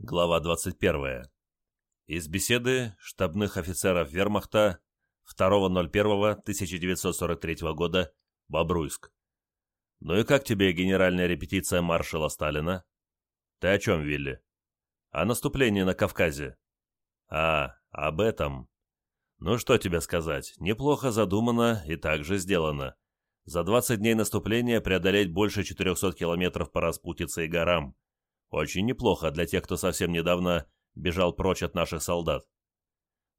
Глава 21. Из беседы штабных офицеров вермахта 2.01.1943 года, Бобруйск. «Ну и как тебе генеральная репетиция маршала Сталина?» «Ты о чем, Вилли?» «О наступлении на Кавказе». «А, об этом». «Ну что тебе сказать, неплохо задумано и также сделано. За 20 дней наступления преодолеть больше 400 километров по распутице и горам – очень неплохо для тех, кто совсем недавно бежал прочь от наших солдат.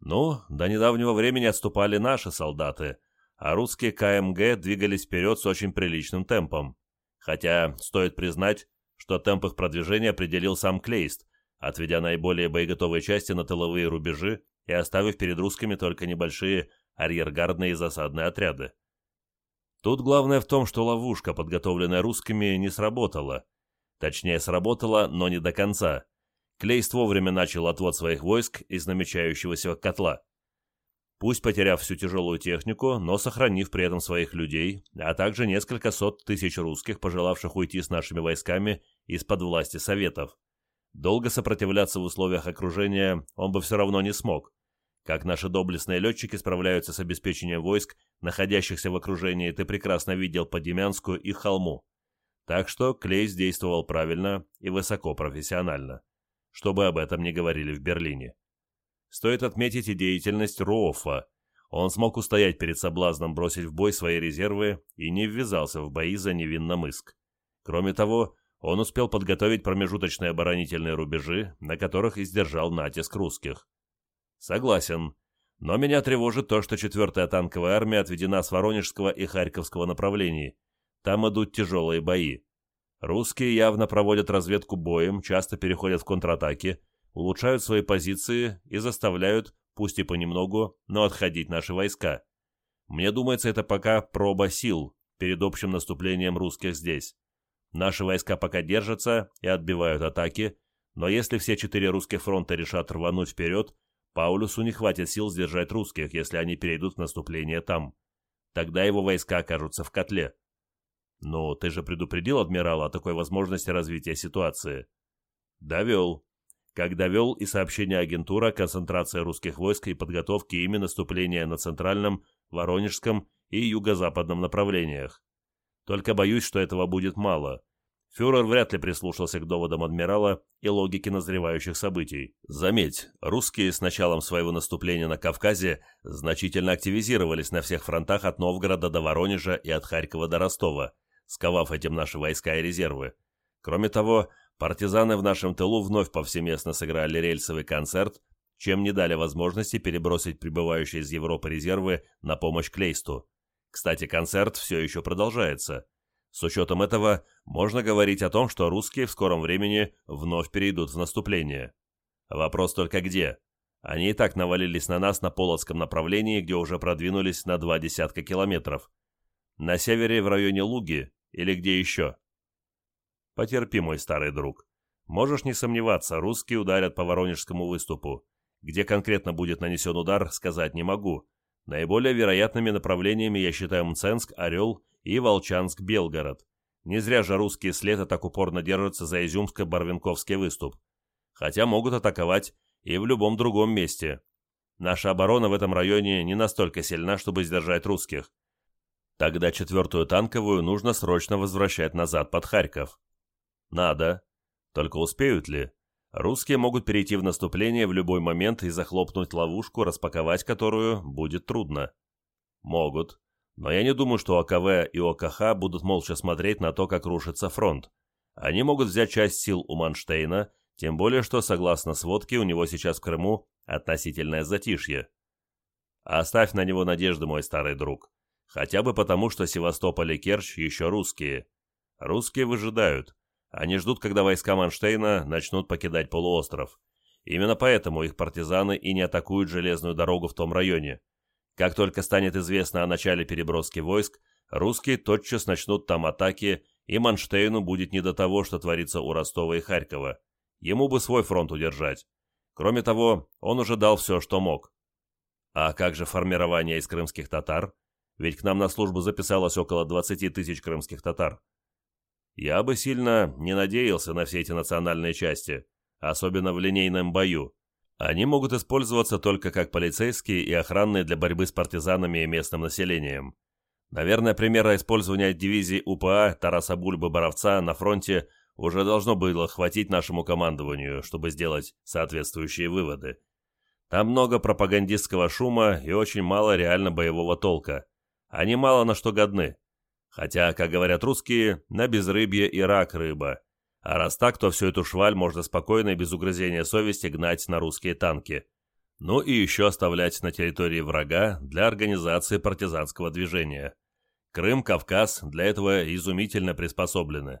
Ну, до недавнего времени отступали наши солдаты, а русские КМГ двигались вперед с очень приличным темпом. Хотя, стоит признать, что темп их продвижения определил сам Клейст, отведя наиболее боеготовые части на тыловые рубежи и оставив перед русскими только небольшие арьергардные и засадные отряды. Тут главное в том, что ловушка, подготовленная русскими, не сработала – Точнее, сработало, но не до конца. Клейст вовремя начал отвод своих войск из намечающегося котла. Пусть потеряв всю тяжелую технику, но сохранив при этом своих людей, а также несколько сот тысяч русских, пожелавших уйти с нашими войсками из-под власти Советов. Долго сопротивляться в условиях окружения он бы все равно не смог. Как наши доблестные летчики справляются с обеспечением войск, находящихся в окружении, ты прекрасно видел по Демянскую и Холму. Так что Клейс действовал правильно и высокопрофессионально, чтобы об этом не говорили в Берлине. Стоит отметить и деятельность Роуфа. Он смог устоять перед соблазном бросить в бой свои резервы и не ввязался в бои за Невинномыск. Кроме того, он успел подготовить промежуточные оборонительные рубежи, на которых издержал натиск русских. Согласен, но меня тревожит то, что 4-я танковая армия отведена с Воронежского и Харьковского направлений, там идут тяжелые бои. Русские явно проводят разведку боем, часто переходят в контратаки, улучшают свои позиции и заставляют, пусть и понемногу, но отходить наши войска. Мне думается, это пока проба сил перед общим наступлением русских здесь. Наши войска пока держатся и отбивают атаки, но если все четыре русских фронта решат рвануть вперед, Паулюсу не хватит сил сдержать русских, если они перейдут в наступление там. Тогда его войска окажутся в котле. «Ну, ты же предупредил адмирала о такой возможности развития ситуации?» «Довел. Как довел и сообщение агентура концентрация русских войск и подготовки ими наступления на Центральном, Воронежском и Юго-Западном направлениях. Только боюсь, что этого будет мало. Фюрер вряд ли прислушался к доводам адмирала и логике назревающих событий. Заметь, русские с началом своего наступления на Кавказе значительно активизировались на всех фронтах от Новгорода до Воронежа и от Харькова до Ростова – сковав этим наши войска и резервы. Кроме того, партизаны в нашем тылу вновь повсеместно сыграли рельсовый концерт, чем не дали возможности перебросить прибывающие из Европы резервы на помощь Клейсту. Кстати, концерт все еще продолжается. С учетом этого, можно говорить о том, что русские в скором времени вновь перейдут в наступление. Вопрос только где? Они и так навалились на нас на Полоцком направлении, где уже продвинулись на два десятка километров. На севере, в районе Луги, или где еще? Потерпи, мой старый друг. Можешь не сомневаться, русские ударят по Воронежскому выступу. Где конкретно будет нанесен удар, сказать не могу. Наиболее вероятными направлениями я считаю Мценск, Орел и Волчанск-Белгород. Не зря же русские след так упорно держатся за Изюмско-Барвинковский выступ. Хотя могут атаковать и в любом другом месте. Наша оборона в этом районе не настолько сильна, чтобы сдержать русских. Тогда четвертую танковую нужно срочно возвращать назад под Харьков. Надо. Только успеют ли? Русские могут перейти в наступление в любой момент и захлопнуть ловушку, распаковать которую будет трудно. Могут. Но я не думаю, что ОКВ и ОКХ будут молча смотреть на то, как рушится фронт. Они могут взять часть сил у Манштейна, тем более, что, согласно сводке, у него сейчас в Крыму относительное затишье. Оставь на него надежды, мой старый друг. Хотя бы потому, что Севастополь и Керчь еще русские. Русские выжидают. Они ждут, когда войска Манштейна начнут покидать полуостров. Именно поэтому их партизаны и не атакуют железную дорогу в том районе. Как только станет известно о начале переброски войск, русские тотчас начнут там атаки, и Манштейну будет не до того, что творится у Ростова и Харькова. Ему бы свой фронт удержать. Кроме того, он уже дал все, что мог. А как же формирование из крымских татар? Ведь к нам на службу записалось около 20 тысяч крымских татар. Я бы сильно не надеялся на все эти национальные части, особенно в линейном бою. Они могут использоваться только как полицейские и охранные для борьбы с партизанами и местным населением. Наверное, примера использования дивизии УПА Тараса Бульбы-Боровца на фронте уже должно было хватить нашему командованию, чтобы сделать соответствующие выводы. Там много пропагандистского шума и очень мало реально боевого толка. Они мало на что годны. Хотя, как говорят русские, на безрыбье и рак рыба. А раз так, то всю эту шваль можно спокойно и без угрызения совести гнать на русские танки. Ну и еще оставлять на территории врага для организации партизанского движения. Крым, Кавказ для этого изумительно приспособлены.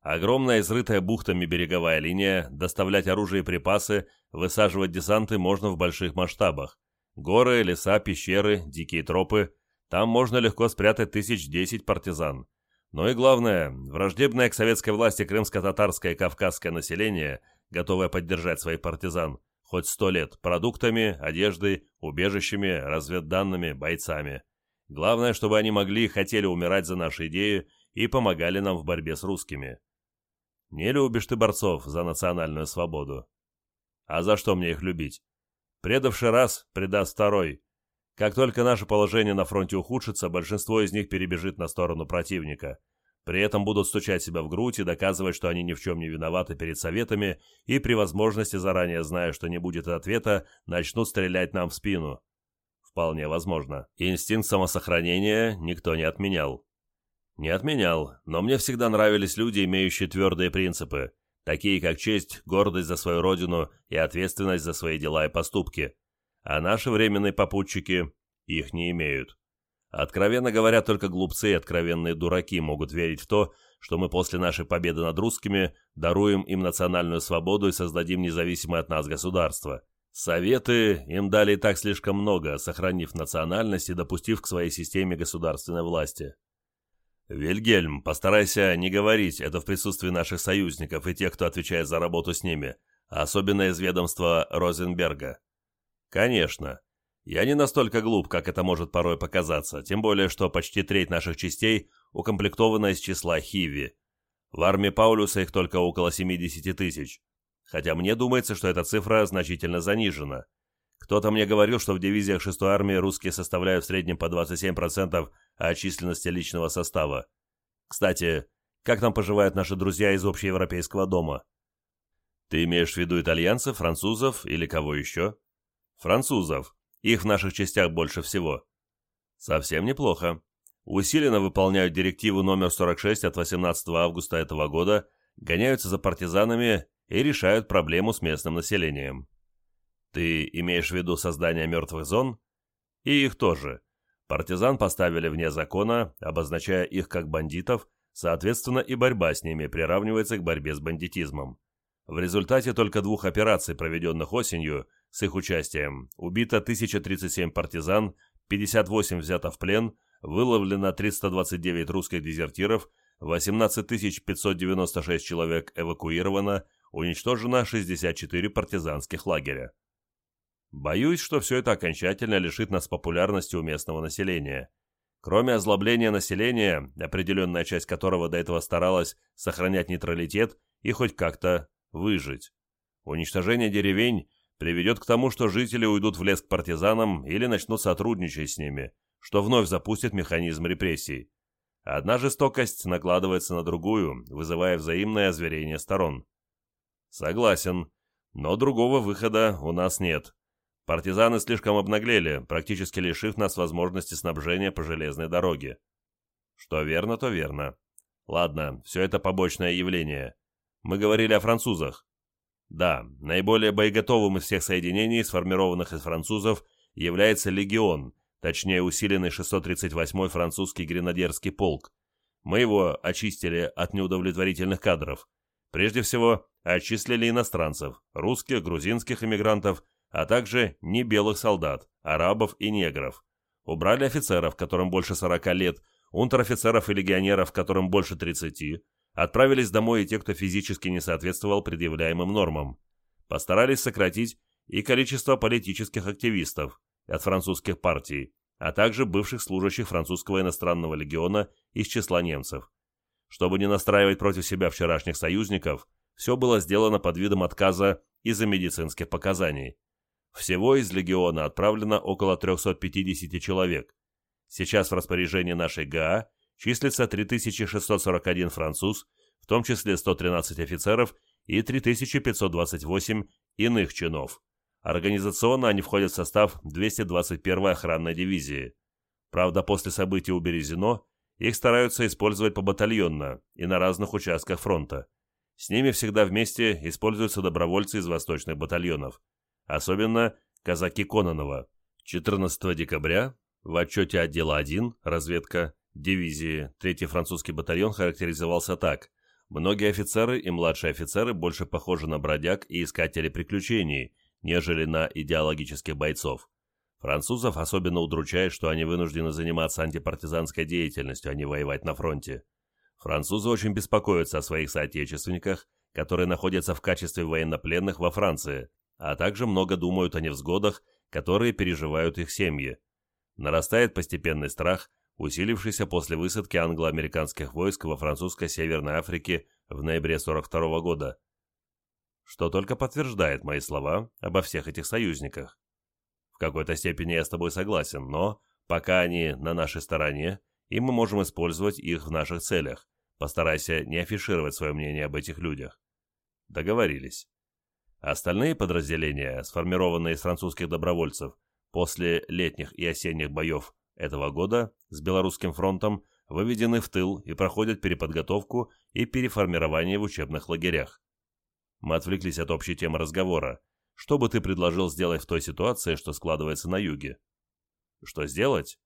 Огромная изрытая бухтами береговая линия, доставлять оружие и припасы, высаживать десанты можно в больших масштабах. Горы, леса, пещеры, дикие тропы. Там можно легко спрятать тысяч десять партизан. Но и главное, враждебное к советской власти крымско-татарское и кавказское население, готовое поддержать своих партизан, хоть сто лет, продуктами, одеждой, убежищами, разведданными, бойцами. Главное, чтобы они могли и хотели умирать за наши идеи и помогали нам в борьбе с русскими. Не любишь ты борцов за национальную свободу. А за что мне их любить? Предавший раз, предаст второй. Как только наше положение на фронте ухудшится, большинство из них перебежит на сторону противника. При этом будут стучать себя в грудь и доказывать, что они ни в чем не виноваты перед советами, и при возможности, заранее зная, что не будет ответа, начнут стрелять нам в спину. Вполне возможно. Инстинкт самосохранения никто не отменял. Не отменял, но мне всегда нравились люди, имеющие твердые принципы, такие как честь, гордость за свою родину и ответственность за свои дела и поступки. А наши временные попутчики их не имеют. Откровенно говоря, только глупцы и откровенные дураки могут верить в то, что мы после нашей победы над русскими даруем им национальную свободу и создадим независимое от нас государство. Советы им дали и так слишком много, сохранив национальность и допустив к своей системе государственной власти. «Вильгельм, постарайся не говорить это в присутствии наших союзников и тех, кто отвечает за работу с ними, особенно из ведомства Розенберга». «Конечно. Я не настолько глуп, как это может порой показаться, тем более, что почти треть наших частей укомплектована из числа Хиви. В армии Паулюса их только около 70 тысяч. Хотя мне думается, что эта цифра значительно занижена. Кто-то мне говорил, что в дивизиях 6-й армии русские составляют в среднем по 27% от численности личного состава. Кстати, как там поживают наши друзья из общеевропейского дома? Ты имеешь в виду итальянцев, французов или кого еще? Французов. Их в наших частях больше всего. Совсем неплохо. Усиленно выполняют директиву номер 46 от 18 августа этого года, гоняются за партизанами и решают проблему с местным населением. Ты имеешь в виду создание мертвых зон? И их тоже. Партизан поставили вне закона, обозначая их как бандитов, соответственно и борьба с ними приравнивается к борьбе с бандитизмом. В результате только двух операций, проведенных осенью, с их участием, убито 1037 партизан, 58 взято в плен, выловлено 329 русских дезертиров, 18 596 человек эвакуировано, уничтожено 64 партизанских лагеря. Боюсь, что все это окончательно лишит нас популярности у местного населения. Кроме озлобления населения, определенная часть которого до этого старалась сохранять нейтралитет и хоть как-то выжить. Уничтожение деревень приведет к тому, что жители уйдут в лес к партизанам или начнут сотрудничать с ними, что вновь запустит механизм репрессий. Одна жестокость накладывается на другую, вызывая взаимное озверение сторон. Согласен, но другого выхода у нас нет. Партизаны слишком обнаглели, практически лишив нас возможности снабжения по железной дороге. Что верно, то верно. Ладно, все это побочное явление. Мы говорили о французах. Да, наиболее боеготовым из всех соединений, сформированных из французов, является легион, точнее усиленный 638-й французский гренадерский полк. Мы его очистили от неудовлетворительных кадров. Прежде всего, отчислили иностранцев, русских, грузинских иммигрантов, а также не белых солдат, арабов и негров. Убрали офицеров, которым больше 40 лет, унтер-офицеров и легионеров, которым больше 30. Отправились домой и те, кто физически не соответствовал предъявляемым нормам. Постарались сократить и количество политических активистов от французских партий, а также бывших служащих французского иностранного легиона из числа немцев. Чтобы не настраивать против себя вчерашних союзников, все было сделано под видом отказа из-за медицинских показаний. Всего из легиона отправлено около 350 человек. Сейчас в распоряжении нашей ГА числится 3641 француз, в том числе 113 офицеров и 3528 иных чинов. Организационно они входят в состав 221-й охранной дивизии. Правда, после событий у Березино их стараются использовать побатальонно и на разных участках фронта. С ними всегда вместе используются добровольцы из восточных батальонов. Особенно казаки Кононова. 14 декабря в отчете отдела 1, разведка, дивизии, 3-й французский батальон характеризовался так. Многие офицеры и младшие офицеры больше похожи на бродяг и искателей приключений, нежели на идеологических бойцов. Французов особенно удручает, что они вынуждены заниматься антипартизанской деятельностью, а не воевать на фронте. Французы очень беспокоятся о своих соотечественниках, которые находятся в качестве военнопленных во Франции, а также много думают о невзгодах, которые переживают их семьи. Нарастает постепенный страх, усилившийся после высадки англо-американских войск во французской Северной Африке в ноябре 42 года, что только подтверждает мои слова обо всех этих союзниках. В какой-то степени я с тобой согласен, но пока они на нашей стороне, и мы можем использовать их в наших целях, постарайся не афишировать свое мнение об этих людях. Договорились. Остальные подразделения, сформированные из французских добровольцев, после летних и осенних боев этого года с Белорусским фронтом выведены в тыл и проходят переподготовку и переформирование в учебных лагерях. Мы отвлеклись от общей темы разговора. Что бы ты предложил сделать в той ситуации, что складывается на юге? Что сделать?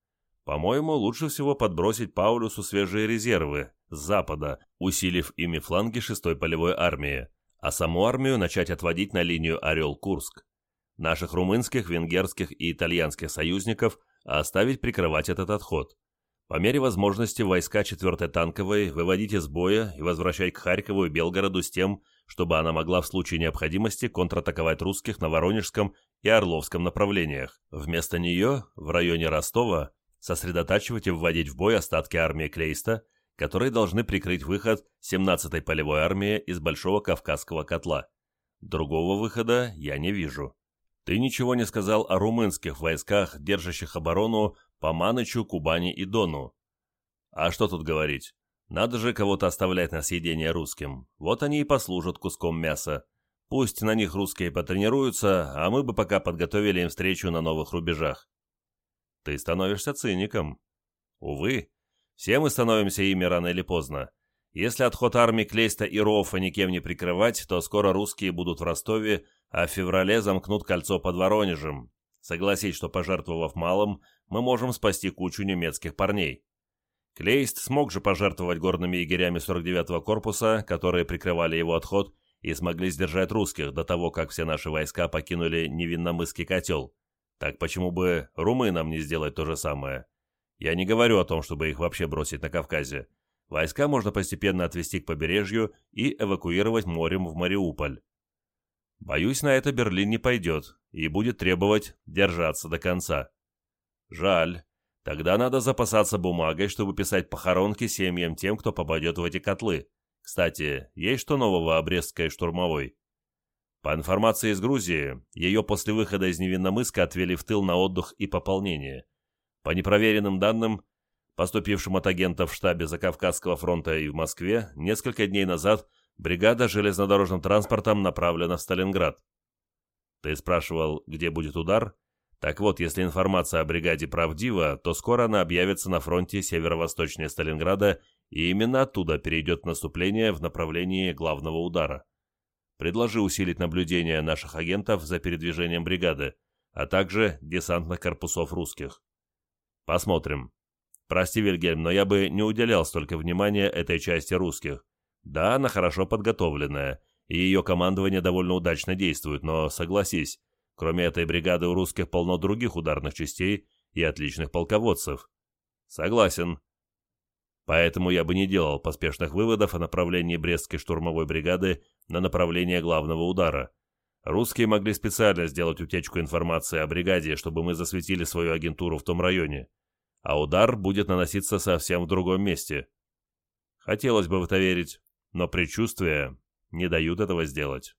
По-моему, лучше всего подбросить Паулюсу свежие резервы с запада, усилив ими фланги 6-й полевой армии, а саму армию начать отводить на линию Орел-Курск. Наших румынских, венгерских и итальянских союзников оставить прикрывать этот отход. По мере возможности войска 4-й танковой выводить из боя и возвращать к Харькову и Белгороду с тем, чтобы она могла в случае необходимости контратаковать русских на Воронежском и Орловском направлениях. Вместо нее, в районе Ростова, сосредотачивать и вводить в бой остатки армии Клейста, которые должны прикрыть выход 17-й полевой армии из Большого Кавказского котла. Другого выхода я не вижу. Ты ничего не сказал о румынских войсках, держащих оборону по Манычу, Кубани и Дону. А что тут говорить? Надо же кого-то оставлять на съедение русским. Вот они и послужат куском мяса. Пусть на них русские потренируются, а мы бы пока подготовили им встречу на новых рубежах. Ты становишься циником. Увы, все мы становимся ими рано или поздно. Если отход армии Клейста и Рофа никем не прикрывать, то скоро русские будут в Ростове, а в феврале замкнут кольцо под Воронежем. Согласись, что пожертвовав малым, мы можем спасти кучу немецких парней. Клейст смог же пожертвовать горными егерями 49-го корпуса, которые прикрывали его отход, и смогли сдержать русских до того, как все наши войска покинули невинномысский котел. Так почему бы румынам не сделать то же самое? Я не говорю о том, чтобы их вообще бросить на Кавказе. Войска можно постепенно отвести к побережью и эвакуировать морем в Мариуполь. Боюсь, на это Берлин не пойдет и будет требовать держаться до конца. Жаль, Тогда надо запасаться бумагой, чтобы писать похоронки семьям тем, кто попадет в эти котлы. Кстати, есть что нового о штурмовой? По информации из Грузии, ее после выхода из Невинномыска отвели в тыл на отдых и пополнение. По непроверенным данным, поступившим от агентов в штабе Закавказского фронта и в Москве, несколько дней назад бригада железнодорожным транспортом направлена в Сталинград. Ты спрашивал, где будет удар? Так вот, если информация о бригаде правдива, то скоро она объявится на фронте северо-восточнее Сталинграда, и именно оттуда перейдет наступление в направлении главного удара. Предложи усилить наблюдение наших агентов за передвижением бригады, а также десантных корпусов русских. Посмотрим. Прости, Вильгельм, но я бы не уделял столько внимания этой части русских. Да, она хорошо подготовленная, и ее командование довольно удачно действует, но согласись, Кроме этой бригады у русских полно других ударных частей и отличных полководцев. Согласен. Поэтому я бы не делал поспешных выводов о направлении Брестской штурмовой бригады на направление главного удара. Русские могли специально сделать утечку информации о бригаде, чтобы мы засветили свою агентуру в том районе. А удар будет наноситься совсем в другом месте. Хотелось бы в это верить, но предчувствие не дают этого сделать.